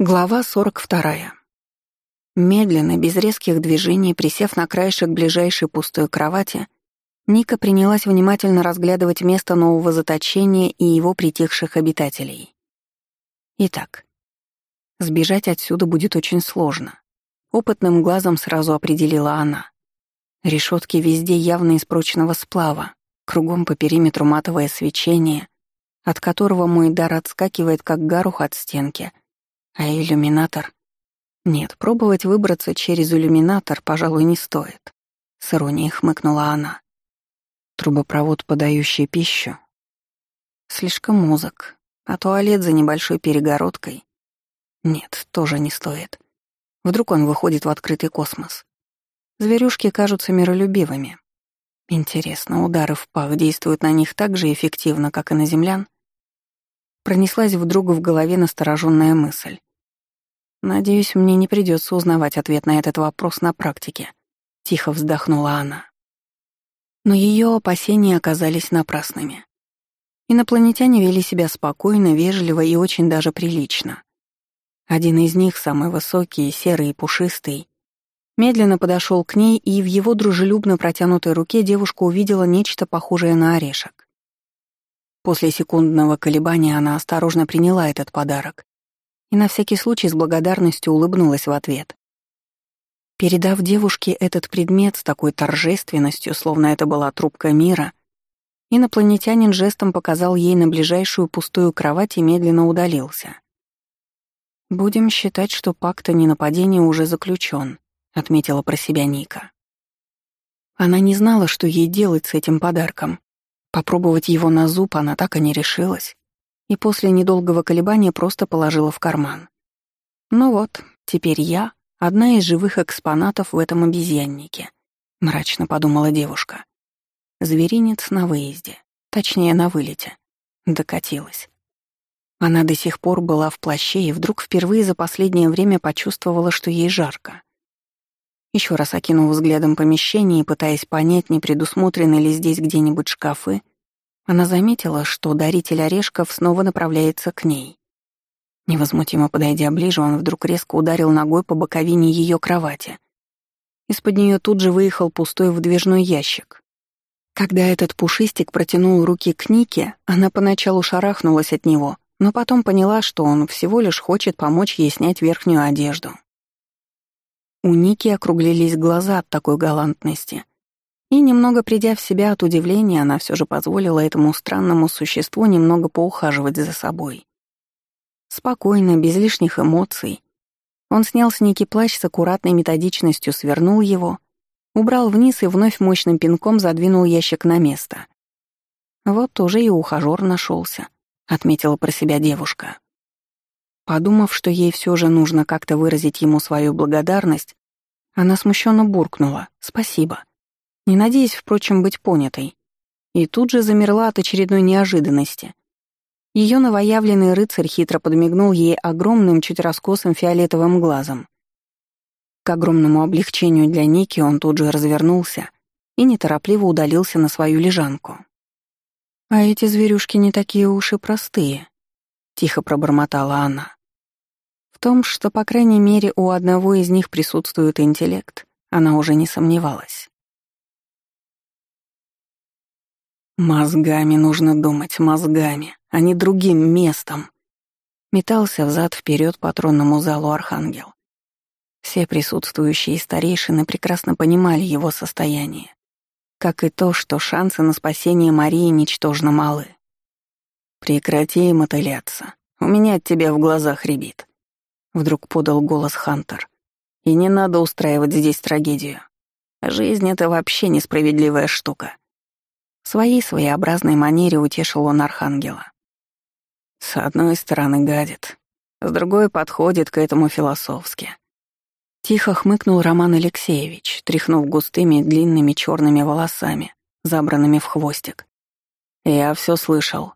Глава 42. Медленно, без резких движений, присев на краешек ближайшей пустой кровати, Ника принялась внимательно разглядывать место нового заточения и его притихших обитателей. Итак, сбежать отсюда будет очень сложно. Опытным глазом сразу определила она. Решетки везде явно из прочного сплава, кругом по периметру матовое свечение, от которого мой дар отскакивает, как гарух от стенки — а иллюминатор? Нет, пробовать выбраться через иллюминатор, пожалуй, не стоит. С иронией хмыкнула она. Трубопровод, подающий пищу. Слишком музык. А туалет за небольшой перегородкой? Нет, тоже не стоит. Вдруг он выходит в открытый космос. Зверюшки кажутся миролюбивыми. Интересно, удары в пах действуют на них так же эффективно, как и на землян? Пронеслась вдруг в голове настороженная мысль. Надеюсь, мне не придется узнавать ответ на этот вопрос на практике. Тихо вздохнула она. Но ее опасения оказались напрасными. Инопланетяне вели себя спокойно, вежливо и очень даже прилично. Один из них, самый высокий, серый и пушистый, медленно подошел к ней, и в его дружелюбно протянутой руке девушка увидела нечто похожее на орешек. После секундного колебания она осторожно приняла этот подарок и на всякий случай с благодарностью улыбнулась в ответ. Передав девушке этот предмет с такой торжественностью, словно это была трубка мира, инопланетянин жестом показал ей на ближайшую пустую кровать и медленно удалился. «Будем считать, что пакт о ненападении уже заключен», — отметила про себя Ника. Она не знала, что ей делать с этим подарком. Попробовать его на зуб она так и не решилась и после недолгого колебания просто положила в карман. «Ну вот, теперь я — одна из живых экспонатов в этом обезьяннике», — мрачно подумала девушка. Зверинец на выезде, точнее, на вылете. Докатилась. Она до сих пор была в плаще и вдруг впервые за последнее время почувствовала, что ей жарко. Еще раз окинув взглядом помещение и пытаясь понять, не предусмотрены ли здесь где-нибудь шкафы, она заметила, что даритель орешков снова направляется к ней. Невозмутимо подойдя ближе, он вдруг резко ударил ногой по боковине ее кровати. Из-под нее тут же выехал пустой выдвижной ящик. Когда этот пушистик протянул руки к Нике, она поначалу шарахнулась от него, но потом поняла, что он всего лишь хочет помочь ей снять верхнюю одежду. У Ники округлились глаза от такой галантности — и, немного придя в себя от удивления, она все же позволила этому странному существу немного поухаживать за собой. Спокойно, без лишних эмоций. Он снял с Ники плащ с аккуратной методичностью, свернул его, убрал вниз и вновь мощным пинком задвинул ящик на место. «Вот уже и ухажёр нашелся, отметила про себя девушка. Подумав, что ей все же нужно как-то выразить ему свою благодарность, она смущенно буркнула «Спасибо» не надеясь, впрочем, быть понятой. И тут же замерла от очередной неожиданности. Ее новоявленный рыцарь хитро подмигнул ей огромным, чуть раскосым фиолетовым глазом. К огромному облегчению для Ники он тут же развернулся и неторопливо удалился на свою лежанку. «А эти зверюшки не такие уж и простые», — тихо пробормотала она. В том, что, по крайней мере, у одного из них присутствует интеллект, она уже не сомневалась. Мозгами нужно думать, мозгами, а не другим местом. Метался взад вперед по тронному залу Архангел. Все присутствующие старейшины прекрасно понимали его состояние, как и то, что шансы на спасение Марии ничтожно малы. «Прекрати мотыляться, у меня от тебя в глазах рябит», — вдруг подал голос Хантер. «И не надо устраивать здесь трагедию. Жизнь — это вообще несправедливая штука. В своей своеобразной манере утешил он Архангела. С одной стороны гадит, с другой подходит к этому философски. Тихо хмыкнул Роман Алексеевич, тряхнув густыми длинными черными волосами, забранными в хвостик. Я все слышал.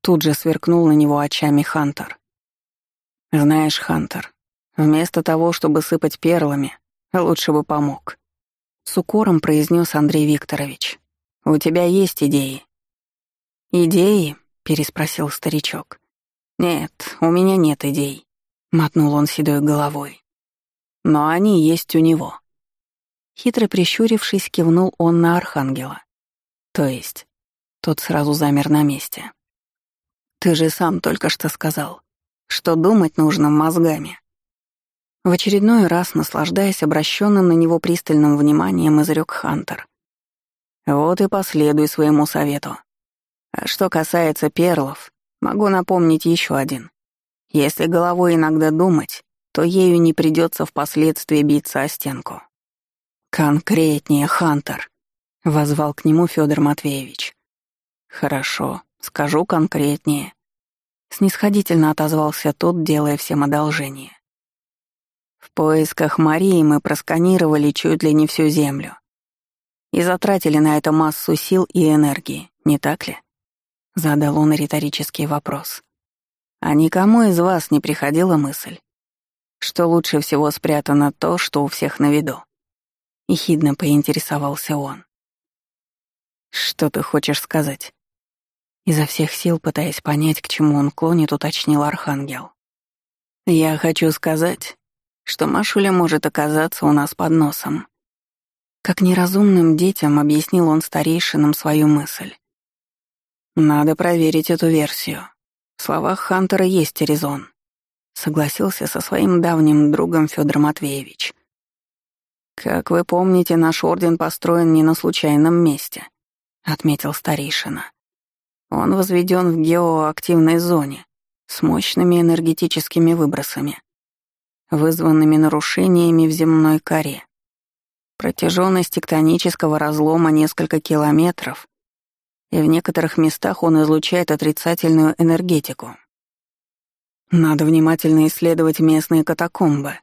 Тут же сверкнул на него очами Хантер. Знаешь, Хантер, вместо того, чтобы сыпать перлами, лучше бы помог. С укором произнес Андрей Викторович. У тебя есть идеи?» «Идеи?» — переспросил старичок. «Нет, у меня нет идей. — мотнул он седой головой. «Но они есть у него». Хитро прищурившись, кивнул он на Архангела. То есть, тот сразу замер на месте. «Ты же сам только что сказал, что думать нужно мозгами». В очередной раз, наслаждаясь обращенным на него пристальным вниманием, изрек Хантер. «Вот и последуй своему совету. А что касается перлов, могу напомнить еще один. Если головой иногда думать, то ею не придется впоследствии биться о стенку. «Конкретнее, Хантер», — возвал к нему Федор Матвеевич. «Хорошо, скажу конкретнее», — снисходительно отозвался тот, делая всем одолжение. «В поисках Марии мы просканировали чуть ли не всю Землю и затратили на это массу сил и энергии, не так ли?» — задал он риторический вопрос. А никому из вас не приходила мысль, что лучше всего спрятано то, что у всех на виду? Ехидно поинтересовался он. «Что ты хочешь сказать?» Изо всех сил, пытаясь понять, к чему он клонит, уточнил Архангел. «Я хочу сказать, что Машуля может оказаться у нас под носом». Как неразумным детям объяснил он старейшинам свою мысль. «Надо проверить эту версию. В словах Хантера есть резон. Согласился со своим давним другом Федор Матвеевич. Как вы помните, наш орден построен не на случайном месте, отметил старейшина. Он возведен в геоактивной зоне с мощными энергетическими выбросами, вызванными нарушениями в земной коре. Протяженность тектонического разлома несколько километров и в некоторых местах он излучает отрицательную энергетику. Надо внимательно исследовать местные катакомбы.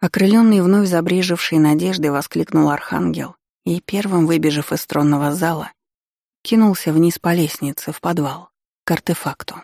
Окрыленный вновь забрежевшей надеждой воскликнул Архангел и, первым выбежав из тронного зала, кинулся вниз по лестнице в подвал, к артефакту.